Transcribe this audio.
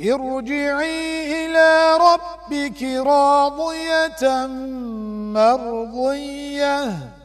ارجعي إلى ربك راضية مرضية.